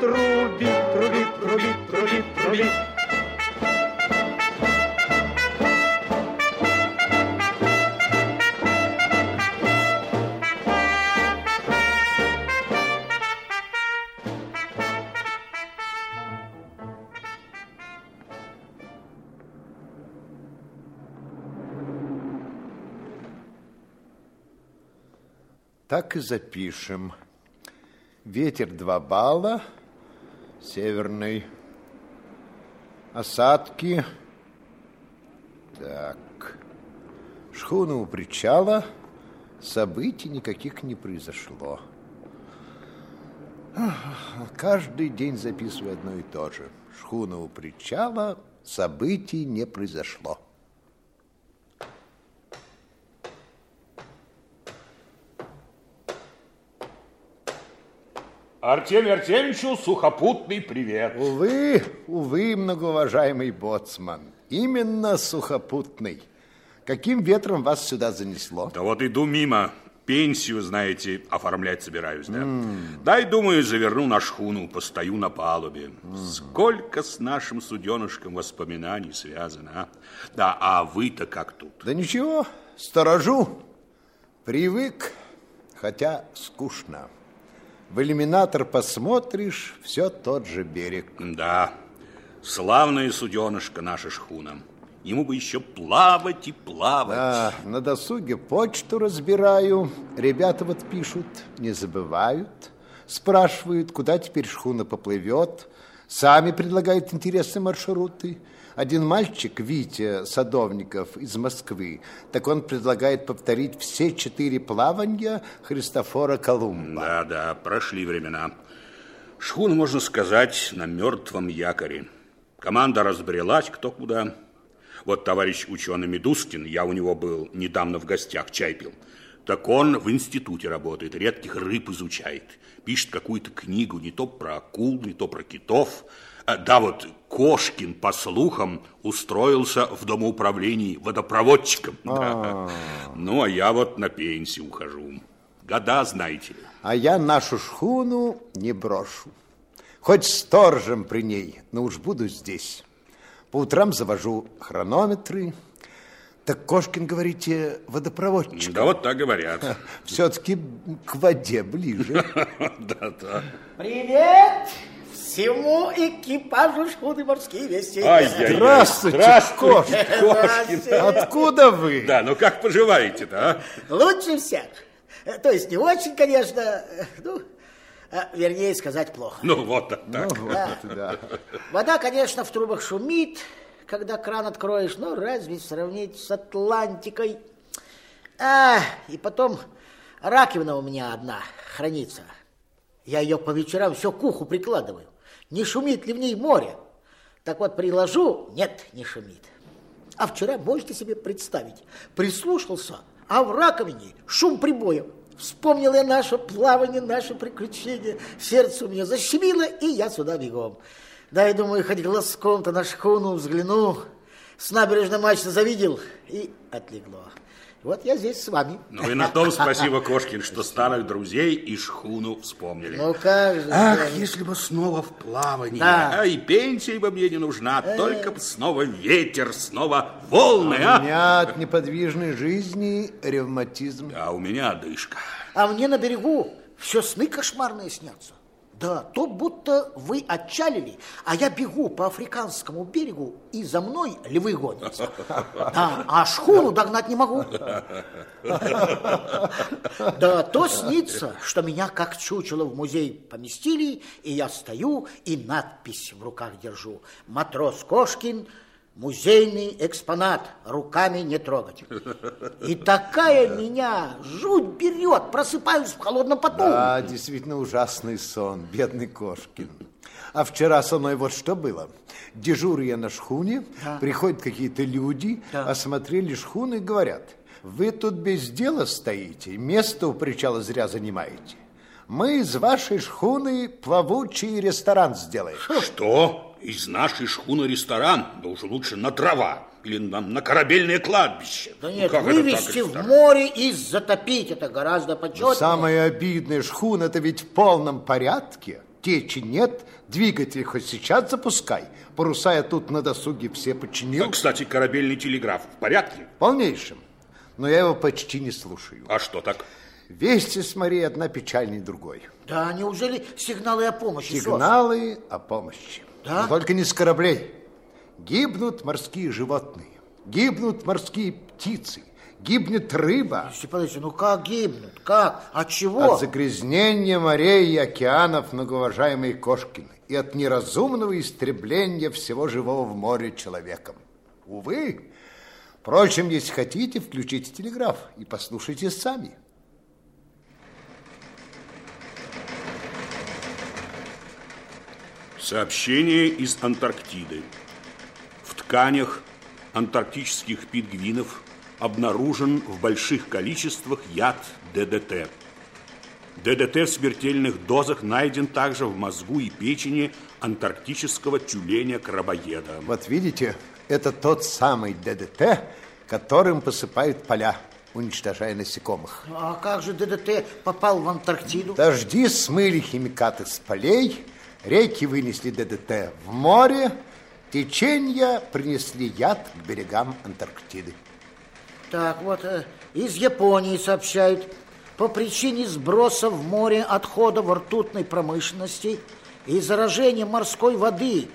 трубит, трубит, трубит, трубит, трубит. Так и запишем. Ветер 2 балла, северный. Осадки. Так. Шхуна у причала. Событий никаких не произошло. Каждый день записываю одно и то же. Шхуна у причала, событий не произошло. Артемию Артемьевичу сухопутный привет. Увы, увы, многоуважаемый боцман, именно сухопутный. Каким ветром вас сюда занесло? Да вот иду мимо. Пенсию, знаете, оформлять собираюсь, да? Mm. Дай, думаю, заверну на шхуну, постою на палубе. Mm. Сколько с нашим суденышком воспоминаний связано, а? Да, а вы-то как тут? Да ничего, сторожу. Привык, хотя скучно. В иллюминатор посмотришь, все тот же берег. Да, славная суденышка наша шхуна. Ему бы еще плавать и плавать. Да, на досуге почту разбираю. Ребята вот пишут, не забывают. Спрашивают, куда теперь шхуна поплывет. Сами предлагают интересные маршруты. Один мальчик, Витя Садовников из Москвы, так он предлагает повторить все четыре плавания Христофора Колумба. Да, да, прошли времена. Шхуна, можно сказать, на мертвом якоре. Команда разбрелась кто куда. Вот товарищ ученый Медускин, я у него был недавно в гостях, чай пил. Так он в институте работает, редких рыб изучает. Пишет какую-то книгу не то про акул, не то про китов. А, да, вот Кошкин, по слухам, устроился в домоуправлении водопроводчиком. Да. Ну, а я вот на пенсию ухожу. Года, знаете ли. А я нашу шхуну не брошу. Хоть сторожем при ней, но уж буду здесь. По утрам завожу хронометры. Так Кошкин, говорите, водопроводчик? Да вот так говорят. Все-таки к воде ближе. Да, да. Привет! всему экипажу шхуны «Морские вести». Ай, Здравствуйте, Здравствуйте, Кошкин. Откуда вы? Да, ну как поживаете-то, а? Лучше всех. То есть не очень, конечно, ну, а, вернее сказать, плохо. Ну, вот так. Ну, вот да. Вода, конечно, в трубах шумит, когда кран откроешь, но разве сравнить с Атлантикой? А, и потом раковина у меня одна хранится. Я ее по вечерам все к уху прикладываю не шумит ли в ней море. Так вот, приложу, нет, не шумит. А вчера, можете себе представить, прислушался, а в раковине шум прибоя. Вспомнил я наше плавание, наше приключение. Сердце у меня защемило, и я сюда бегом. Да, я думаю, хоть глазком-то на шхуну взгляну. С набережной мачты завидел, и отлегло. Вот я здесь с вами. Ну и на том спасибо, Кошкин, что старых друзей и шхуну вспомнили. Ну как же. Ах, я... если бы снова в плавании. Да. А и пенсия бы мне не нужна, э... только бы снова ветер, снова волны, а? а? У меня от неподвижной жизни ревматизм. А у меня одышка. А мне на берегу все сны кошмарные снятся. Да, то будто вы отчалили, а я бегу по африканскому берегу, и за мной львы гонятся. Да, а шхуну догнать не могу. Да, то снится, что меня как чучело в музей поместили, и я стою и надпись в руках держу. Матрос Кошкин музейный экспонат, руками не трогать. И такая меня жуть берет, просыпаюсь в холодном поту. Да, действительно ужасный сон, бедный Кошкин. А вчера со мной вот что было. Дежурю я на шхуне, да. приходят какие-то люди, да. осмотрели шхуны и говорят, вы тут без дела стоите, место у причала зря занимаете. Мы из вашей шхуны плавучий ресторан сделаем. Что? Из нашей шхуны ресторан? Да уже лучше на трава или на, на корабельное кладбище. Да нет, ну, вывести в море и затопить, это гораздо почетнее. самое обидное, шхуна-то ведь в полном порядке. Течи нет, двигатель хоть сейчас запускай. Паруса я тут на досуге все починил. А, кстати, корабельный телеграф в порядке? В полнейшем. Но я его почти не слушаю. А что так? Вести с морей одна печальней другой. Да, неужели сигналы о помощи? Сигналы о помощи. Да? Но только не с кораблей. Гибнут морские животные, гибнут морские птицы, гибнет рыба. Степанович, ну как гибнут? Как? От чего? От загрязнения морей и океанов, многоуважаемые Кошкины, и от неразумного истребления всего живого в море человеком. Увы. Впрочем, если хотите, включите телеграф и послушайте сами. Сообщение из Антарктиды. В тканях антарктических пингвинов обнаружен в больших количествах яд ДДТ. ДДТ в смертельных дозах найден также в мозгу и печени антарктического тюленя-крабоеда. Вот видите, это тот самый ДДТ, которым посыпают поля, уничтожая насекомых. А как же ДДТ попал в Антарктиду? Дожди смыли химикаты с полей, реки вынесли ДДТ в море, течения принесли яд к берегам Антарктиды. Так, вот э, из Японии сообщают, по причине сброса в море отходов ртутной промышленности и заражения морской воды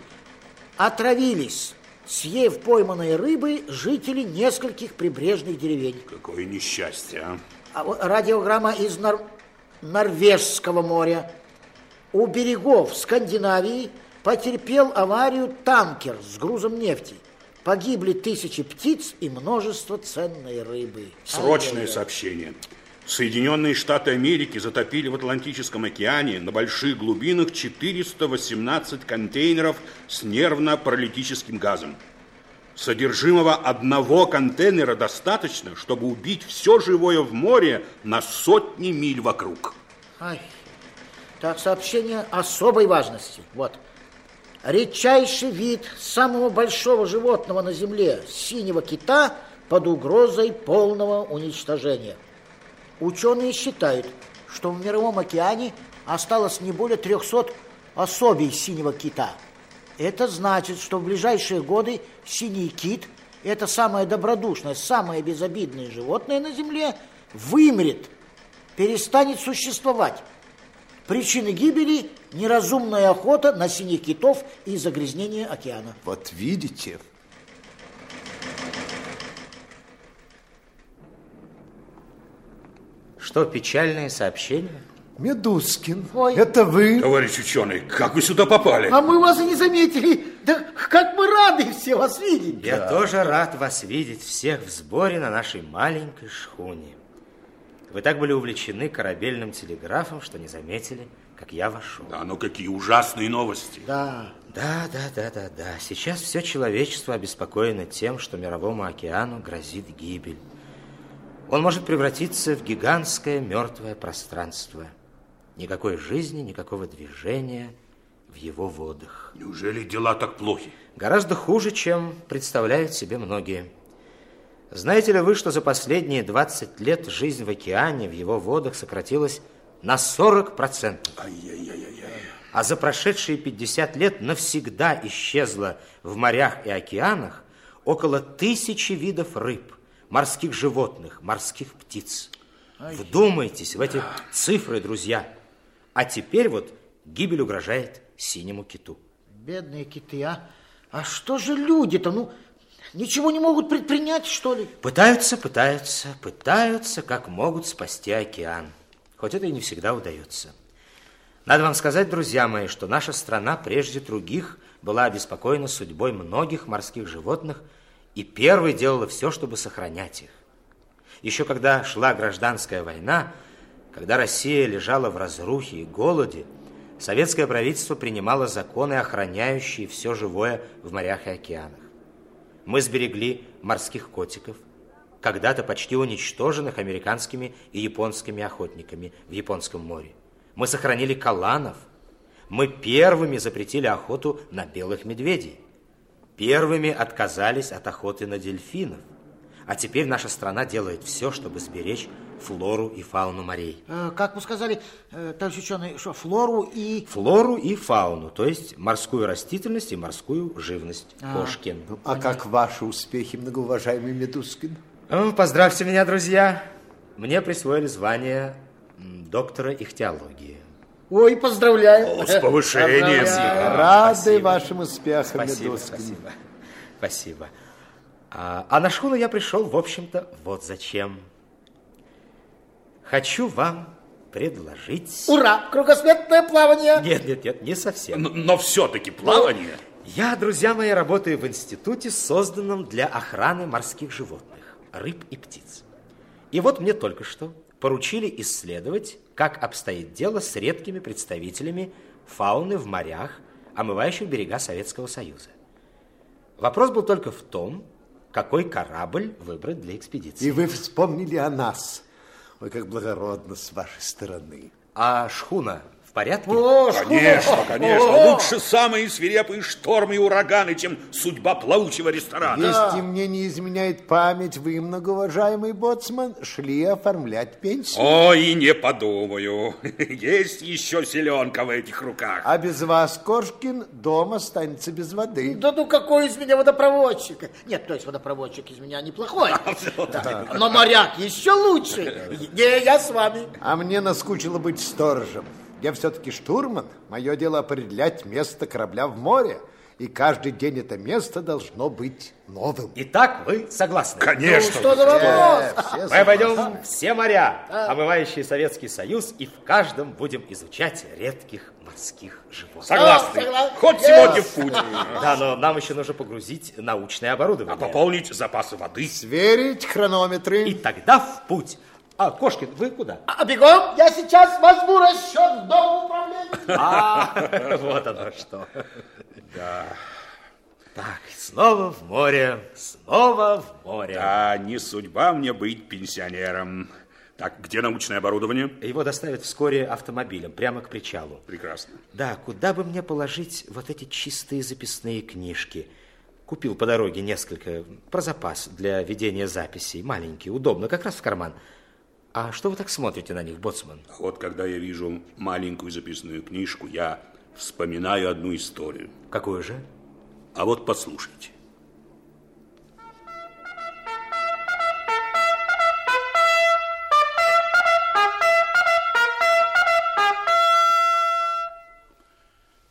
отравились, съев пойманные рыбы, жители нескольких прибрежных деревень. Какое несчастье, а? а радиограмма из Нор... Норвежского моря. У берегов Скандинавии потерпел аварию танкер с грузом нефти. Погибли тысячи птиц и множество ценной рыбы. Срочное сообщение. Соединенные Штаты Америки затопили в Атлантическом океане на больших глубинах 418 контейнеров с нервно-паралитическим газом. Содержимого одного контейнера достаточно, чтобы убить все живое в море на сотни миль вокруг. Ай, так, сообщение особой важности. Вот. Редчайший вид самого большого животного на Земле, синего кита, под угрозой полного уничтожения. Ученые считают, что в Мировом океане осталось не более 300 особей синего кита. Это значит, что в ближайшие годы синий кит, это самое добродушное, самое безобидное животное на Земле, вымрет, перестанет существовать. Причины гибели – неразумная охота на синих китов и загрязнение океана. Вот видите. Что, печальное сообщение? Медускин, Ой. это вы? Товарищ ученый, как вы сюда попали? А мы вас и не заметили. Да как мы рады все вас видеть. Я да. тоже рад вас видеть всех в сборе на нашей маленькой шхуне. Вы так были увлечены корабельным телеграфом, что не заметили, как я вошел. Да, ну какие ужасные новости. Да. Да, да, да, да, да. Сейчас все человечество обеспокоено тем, что мировому океану грозит гибель. Он может превратиться в гигантское мертвое пространство. Никакой жизни, никакого движения в его водах. Неужели дела так плохи? Гораздо хуже, чем представляют себе многие. Знаете ли вы, что за последние 20 лет жизнь в океане, в его водах сократилась на 40%? Ай-яй-яй-яй. А за прошедшие 50 лет навсегда исчезло в морях и океанах около тысячи видов рыб, морских животных, морских птиц. Ай. Вдумайтесь в эти цифры, друзья. А теперь вот гибель угрожает синему киту. Бедные киты, а? А что же люди-то? Ну, Ничего не могут предпринять, что ли? Пытаются, пытаются, пытаются, как могут спасти океан. Хоть это и не всегда удается. Надо вам сказать, друзья мои, что наша страна прежде других была обеспокоена судьбой многих морских животных и первой делала все, чтобы сохранять их. Еще когда шла гражданская война, когда Россия лежала в разрухе и голоде, советское правительство принимало законы, охраняющие все живое в морях и океанах. Мы сберегли морских котиков, когда-то почти уничтоженных американскими и японскими охотниками в Японском море. Мы сохранили каланов. Мы первыми запретили охоту на белых медведей. Первыми отказались от охоты на дельфинов. А теперь наша страна делает все, чтобы сберечь флору и фауну морей. Э, как вы сказали, э, товарищ ученый, что флору и... Флору и фауну, то есть морскую растительность и морскую живность. А. Кошкин. А как ваши успехи, многоуважаемый Медускин? Ну, поздравьте меня, друзья. Мне присвоили звание доктора ихтиологии. Ой, поздравляю. О, с повышением. Рады спасибо. вашим успехам, спасибо, Медускин. Спасибо. Спасибо. А, а на шхуну я пришел, в общем-то, вот зачем. Хочу вам предложить... Ура! Кругосветное плавание! Нет, нет, нет, не совсем. Но, но все-таки плавание. Я, друзья мои, работаю в институте, созданном для охраны морских животных, рыб и птиц. И вот мне только что поручили исследовать, как обстоит дело с редкими представителями фауны в морях, омывающих берега Советского Союза. Вопрос был только в том, какой корабль выбрать для экспедиции. И вы вспомнили о нас. Ой, как благородно с вашей стороны. А шхуна порядке? О, конечно, конечно. О, Лучше самые свирепые штормы и ураганы, чем судьба плавучего ресторана. Если мне не изменяет память, вы, многоуважаемый боцман, шли оформлять пенсию. О, и не подумаю. Есть еще селенка в этих руках. А без вас, Кошкин, дом останется без воды. Да ну какой из меня водопроводчик? Нет, то есть водопроводчик из меня неплохой. Да. Но моряк еще лучше. Не, я с вами. А мне наскучило быть сторожем. Я все-таки штурман. Мое дело определять место корабля в море. И каждый день это место должно быть новым. Итак, вы согласны? Конечно. Ну, что за вопрос? Все, все Мы пойдем все моря, омывающие Советский Союз, и в каждом будем изучать редких морских животных. Согласны. Согласны. Хоть yes. сегодня в путь. Да, но нам еще нужно погрузить научное оборудование. А пополнить запасы воды. Сверить хронометры. И тогда в путь. А, Кошкин, вы куда? А, бегом, я сейчас возьму расчет дома управления. А, вот оно что. Да. Так, снова в море, снова в море. Да, не судьба мне быть пенсионером. Так, где научное оборудование? Его доставят вскоре автомобилем, прямо к причалу. Прекрасно. Да, куда бы мне положить вот эти чистые записные книжки? Купил по дороге несколько про запас для ведения записей. Маленькие, удобно, как раз в карман. А что вы так смотрите на них, боцман? Вот когда я вижу маленькую записную книжку, я вспоминаю одну историю. Какую же? А вот послушайте.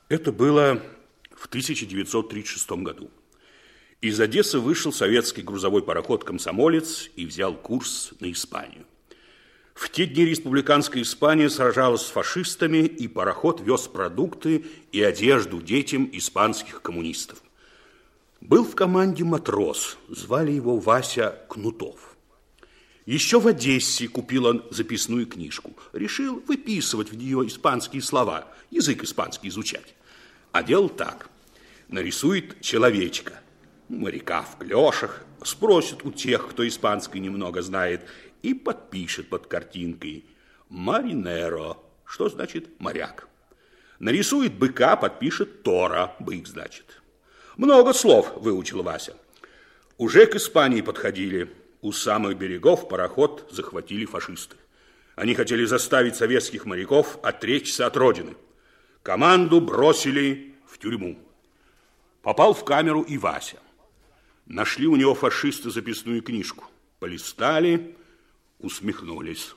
Это было в 1936 году. Из Одессы вышел советский грузовой пароход «Комсомолец» и взял курс на Испанию. В те дни республиканская Испания сражалась с фашистами, и пароход вез продукты и одежду детям испанских коммунистов. Был в команде матрос, звали его Вася Кнутов. Еще в Одессе купил он записную книжку. Решил выписывать в нее испанские слова, язык испанский изучать. А делал так. Нарисует человечка, моряка в клешах, спросит у тех, кто испанский немного знает, и подпишет под картинкой «Маринеро», что значит «моряк». Нарисует быка, подпишет «Тора», бык, значит. Много слов выучил Вася. Уже к Испании подходили. У самых берегов пароход захватили фашисты. Они хотели заставить советских моряков отречься от родины. Команду бросили в тюрьму. Попал в камеру и Вася. Нашли у него фашисты записную книжку. Полистали, усмехнулись.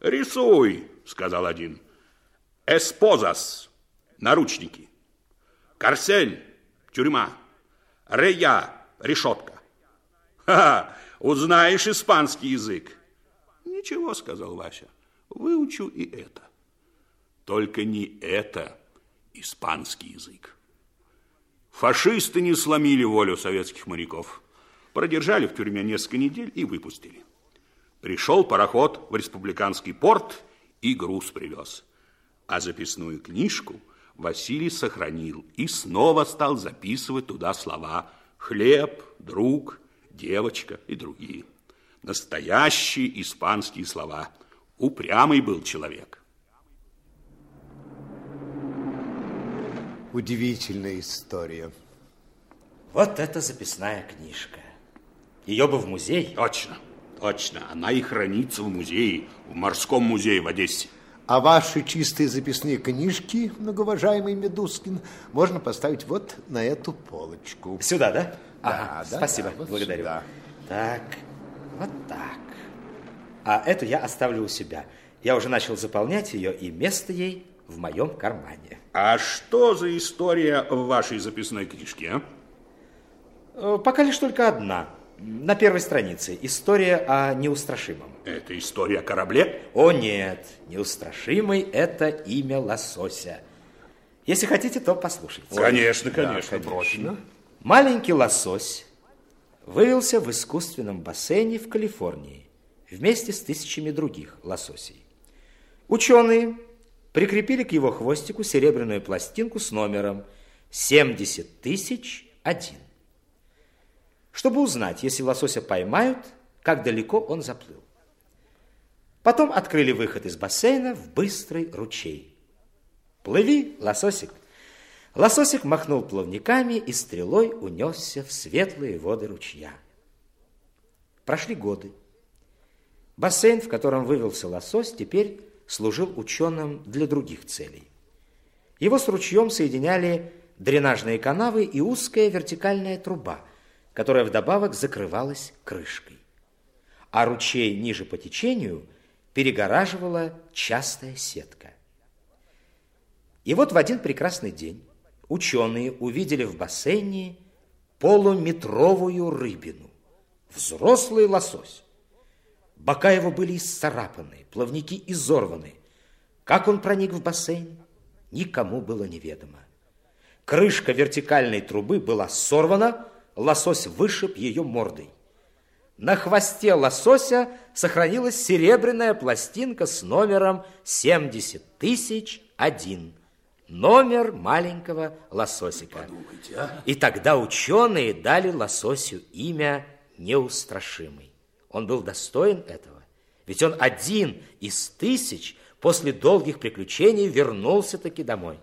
«Рисуй», — сказал один. «Эспозас» — наручники. «Карсель» — тюрьма. «Рея» — решетка. «Ха-ха, узнаешь испанский язык». «Ничего», — сказал Вася, — «выучу и это». Только не это испанский язык. Фашисты не сломили волю советских моряков. Продержали в тюрьме несколько недель и выпустили. Пришел пароход в республиканский порт и груз привез. А записную книжку Василий сохранил и снова стал записывать туда слова «хлеб», «друг», «девочка» и другие. Настоящие испанские слова. Упрямый был человек. Удивительная история. Вот это записная книжка. Ее бы в музей. Точно, точно. Она и хранится в музее, в морском музее в Одессе. А ваши чистые записные книжки, многоуважаемый Медускин, можно поставить вот на эту полочку. Сюда, да? Да, Ага, да, спасибо, да, вот благодарю. сюда. Так, вот так. А эту я оставлю у себя. Я уже начал заполнять ее, и место ей в моем кармане. А что за история в вашей записной книжке, а? Э, Пока лишь только одна. На первой странице. История о неустрашимом. Это история о корабле? О нет, неустрашимый – это имя лосося. Если хотите, то послушайте. Конечно, конечно, прочно. Маленький лосось вывелся в искусственном бассейне в Калифорнии вместе с тысячами других лососей. Ученые прикрепили к его хвостику серебряную пластинку с номером 70 тысяч один. Чтобы узнать, если лосося поймают, как далеко он заплыл. Потом открыли выход из бассейна в быстрый ручей. «Плыви, лососик!» Лососик махнул плавниками и стрелой унесся в светлые воды ручья. Прошли годы. Бассейн, в котором вывелся лосось, теперь служил ученым для других целей. Его с ручьем соединяли дренажные канавы и узкая вертикальная труба, которая вдобавок закрывалась крышкой. А ручей ниже по течению перегораживала частая сетка. И вот в один прекрасный день ученые увидели в бассейне полуметровую рыбину, взрослый лосось. Бока его были исцарапаны, плавники изорваны. Как он проник в бассейн, никому было неведомо. Крышка вертикальной трубы была сорвана, лосось вышиб ее мордой. На хвосте лосося сохранилась серебряная пластинка с номером 70 тысяч один. Номер маленького лососика. И тогда ученые дали лососю имя Неустрашимый. Он был достоин этого, ведь он один из тысяч после долгих приключений вернулся-таки домой.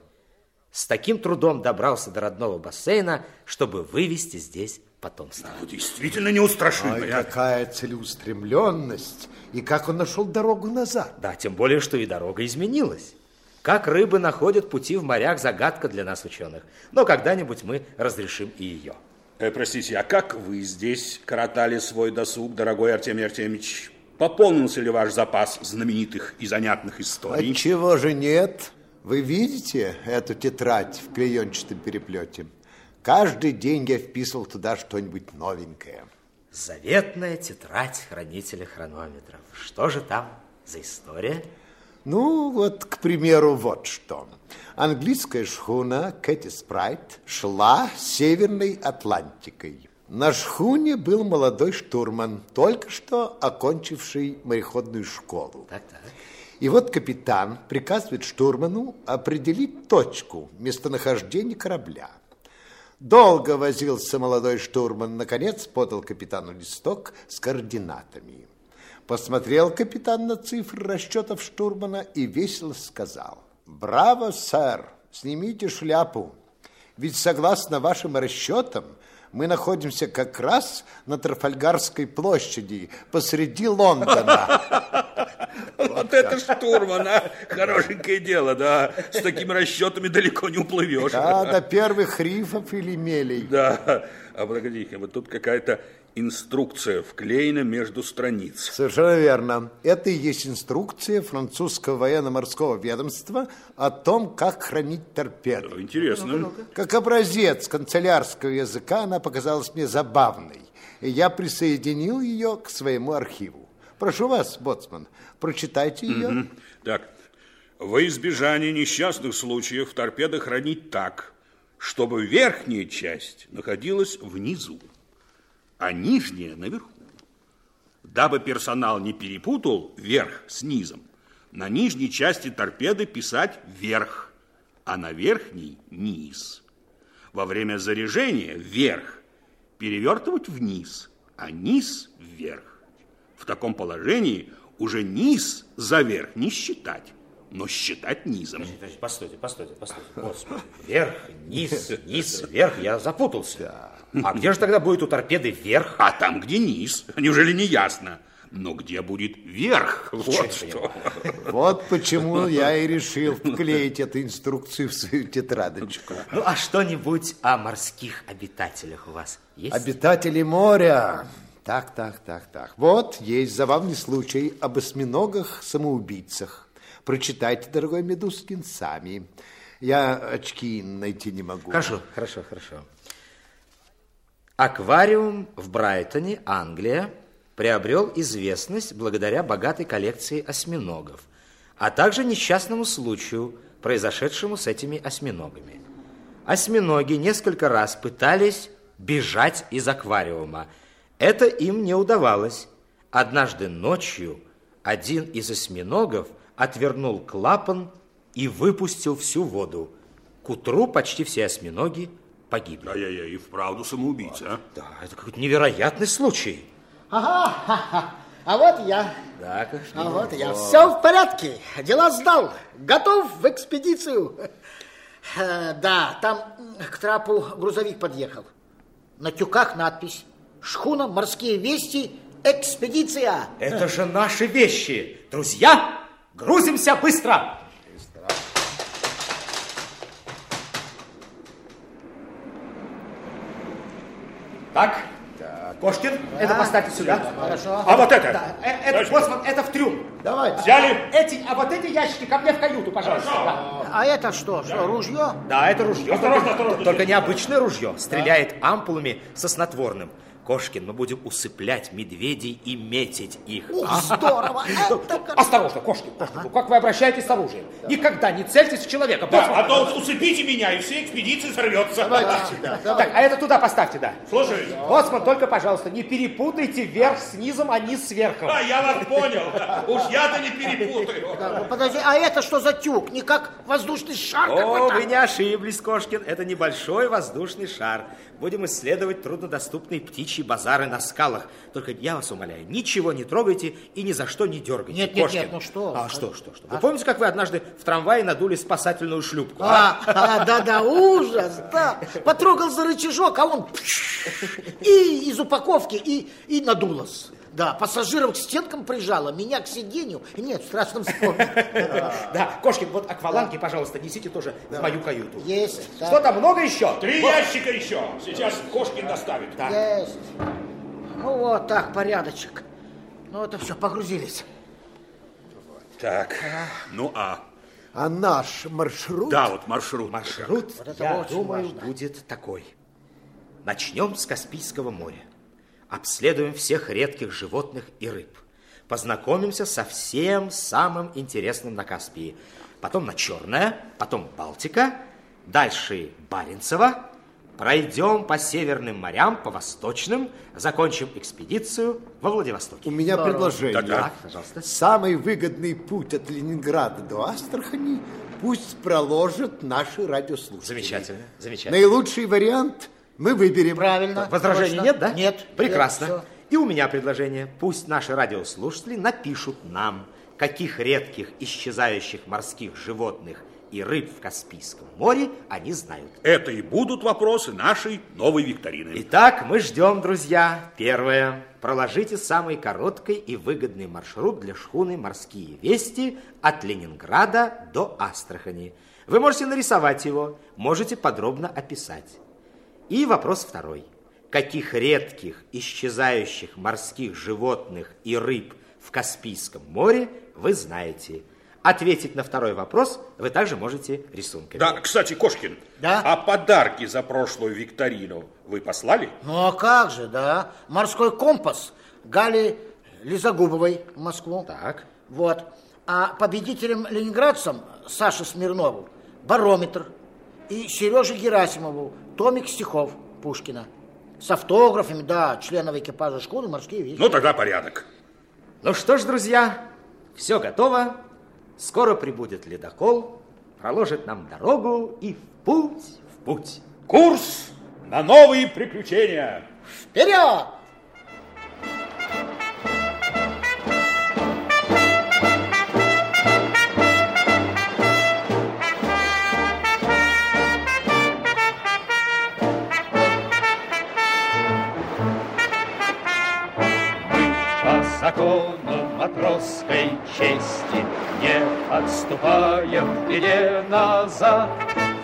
С таким трудом добрался до родного бассейна, чтобы вывести здесь потомство. Ну, Действительно неустрашимый. Ой, а? какая целеустремленность. И как он нашел дорогу назад. Да, тем более, что и дорога изменилась. Как рыбы находят пути в морях, загадка для нас, ученых. Но когда-нибудь мы разрешим и ее. Э, простите, а как вы здесь коротали свой досуг, дорогой Артемий Артемьевич? Пополнился ли ваш запас знаменитых и занятных историй? Отчего же нет? Вы видите эту тетрадь в клеенчатом переплете? Каждый день я вписывал туда что-нибудь новенькое. Заветная тетрадь хранителя хронометров. Что же там за история? Ну, вот, к примеру, вот что. Английская шхуна Кэти Спрайт шла Северной Атлантикой. На шхуне был молодой штурман, только что окончивший мореходную школу. Так, так. И вот капитан приказывает штурману определить точку местонахождения корабля. Долго возился молодой штурман, наконец подал капитану листок с координатами. Посмотрел капитан на цифры расчетов штурмана и весело сказал. «Браво, сэр! Снимите шляпу! Ведь согласно вашим расчетам, мы находимся как раз на Трафальгарской площади посреди Лондона. Вот это штурман, а? Хорошенькое дело, да. С такими расчетами далеко не уплывешь. Да, до первых рифов или мелей. Да. А погодите, вот тут какая-то инструкция вклеена между страниц. Совершенно верно. Это и есть инструкция французского военно-морского ведомства о том, как хранить торпеды. Интересно. Как образец канцелярского языка она показалась мне забавной, и я присоединил ее к своему архиву. Прошу вас, боцман, прочитайте ее. Так, во избежание несчастных случаев торпеды хранить так. чтобы верхняя часть находилась внизу, а нижняя наверху. Дабы персонал не перепутал верх с низом, на нижней части торпеды писать «верх», а на верхней – «низ». Во время заряжения «верх» перевертывать вниз, а низ – вверх. В таком положении уже низ за верх не считать, но считать низом. Постойте, постойте, постойте. Господи, вверх, низ, низ, вверх, я запутался. А где же тогда будет у торпеды вверх? А там, где низ, неужели не ясно? Но где будет верх? Вот что. Вот почему я и решил вклеить эту инструкцию в свою тетрадочку. Ну, а что-нибудь о морских обитателях у вас есть? Обитатели моря. Так, так, так, так. Вот есть забавный случай об осьминогах-самоубийцах. Прочитайте, дорогой Медускин, сами. Я очки найти не могу. Хорошо, хорошо, хорошо. Аквариум в Брайтоне, Англия, приобрел известность благодаря богатой коллекции осьминогов, а также несчастному случаю, произошедшему с этими осьминогами. Осьминоги несколько раз пытались бежать из аквариума. Это им не удавалось. Однажды ночью один из осьминогов отвернул клапан и выпустил всю воду. К утру почти все осьминоги погибли. Ай-яй-яй, и вправду самоубийца, а? Да, это какой-то невероятный случай. Ага, а вот я. Да, как А вот я. Все в порядке. Дела сдал. Готов в экспедицию. Э, Да, там к трапу грузовик подъехал. На тюках надпись. Шхуна, морские вести, экспедиция. Это же наши вещи. Друзья, грузимся быстро. Так, Кошкин, это поставьте сюда. Хорошо. А вот это? Да, э, это, Боцман, это в трюм. Давайте. Взяли? Эти, а вот эти ящики ко мне в каюту, пожалуйста. Да. А это что? Что, ружье? Да, это ружье. Осторожно, только, осторожно. только необычное ружье. Стреляет ампулами со снотворным. Кошкин, мы будем усыплять медведей и метить их. Ух, здорово. Как- Осторожно, Кошкин, Кошкин, ну как вы обращаетесь с оружием? Никогда не цельтесь в человека. Боцман. а то усыпите меня, и вся экспедиция сорвется. Так, а это туда поставьте, да. Слушай, Боцман, только, пожалуйста, не перепутайте верх с низом, а низ с верхом. а я вас понял. Уж я-то не перепутаю. Да, Подожди, а это что за тюк? Не как воздушный шар О, вы не ошиблись, Кошкин. Это небольшой воздушный шар. Будем исследовать труднодоступные птичьи базары на скалах. Только я вас умоляю, ничего не трогайте и ни за что не дергайте. Нет, нет, Кошкин. нет, ну что? А что, что, что? Вы помните, как вы однажды в трамвае надули спасательную шлюпку? А, а, да-да, ужас, да. Потрогал за рычажок, а он и из упаковки, и, и надулось. Да, пассажиров к стенкам прижало, меня к сиденью. Нет, в страшном вспомнил. Да, Кошкин, вот акваланги, пожалуйста, несите тоже в мою каюту. Есть, Что там, много еще? Три ящика еще. Сейчас Кошкин доставит. есть. Ну вот так, порядочек. Ну это все, погрузились. Так, ну а, А наш маршрут? да, вот маршрут. Маршрут, Вот это я думаю, важно. будет такой. Начнем с Каспийского моря. Обследуем всех редких животных и рыб. Познакомимся со всем самым интересным на Каспии. Потом на Черное, потом Балтика, дальше Баренцево. Пройдем по северным морям, по восточным, закончим экспедицию во У Владивостоке. меня предложение. Да-да. пожалуйста. Самый выгодный путь от Ленинграда до Астрахани пусть проложат наши радиослушатели. Замечательно, замечательно. Наилучший вариант мы выберем. Правильно. Возражений точно. нет, да? Нет. Прекрасно. Нет, И у меня предложение. Пусть наши радиослушатели напишут нам, каких редких исчезающих морских животных и рыб в Каспийском море они знают. Это и будут вопросы нашей новой викторины. Итак, мы ждем, друзья. Первое. Проложите самый короткий и выгодный маршрут для шхуны «Морские вести» от Ленинграда до Астрахани. Вы можете нарисовать его, можете подробно описать. И вопрос второй. Каких редких, исчезающих морских животных и рыб в Каспийском море вы знаете? Ответить на второй вопрос вы также можете рисунками. Да, кстати, Кошкин, Да? а подарки за прошлую викторину вы послали? Ну а как же, да? Морской компас Гали Лизагубовой в Москву. Так. Вот. А победителем ленинградцам Саше Смирнову барометр. и Сереже Герасимову томик стихов Пушкина. С автографами, да, членов экипажа школы «Морские вещи». Ну, тогда порядок. Ну что ж, друзья, все готово. Скоро прибудет ледокол, проложит нам дорогу и в путь, в путь. Курс на новые приключения. Вперед! По закону матросской чести Не отступаем в беде назад.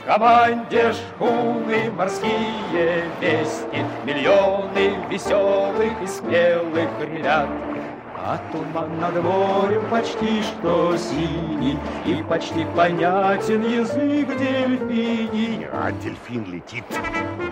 В команде шхуны морские вести Миллионы веселых и смелых ребят. А туман над морем почти что синий, И почти понятен язык дельфиний. А дельфин летит.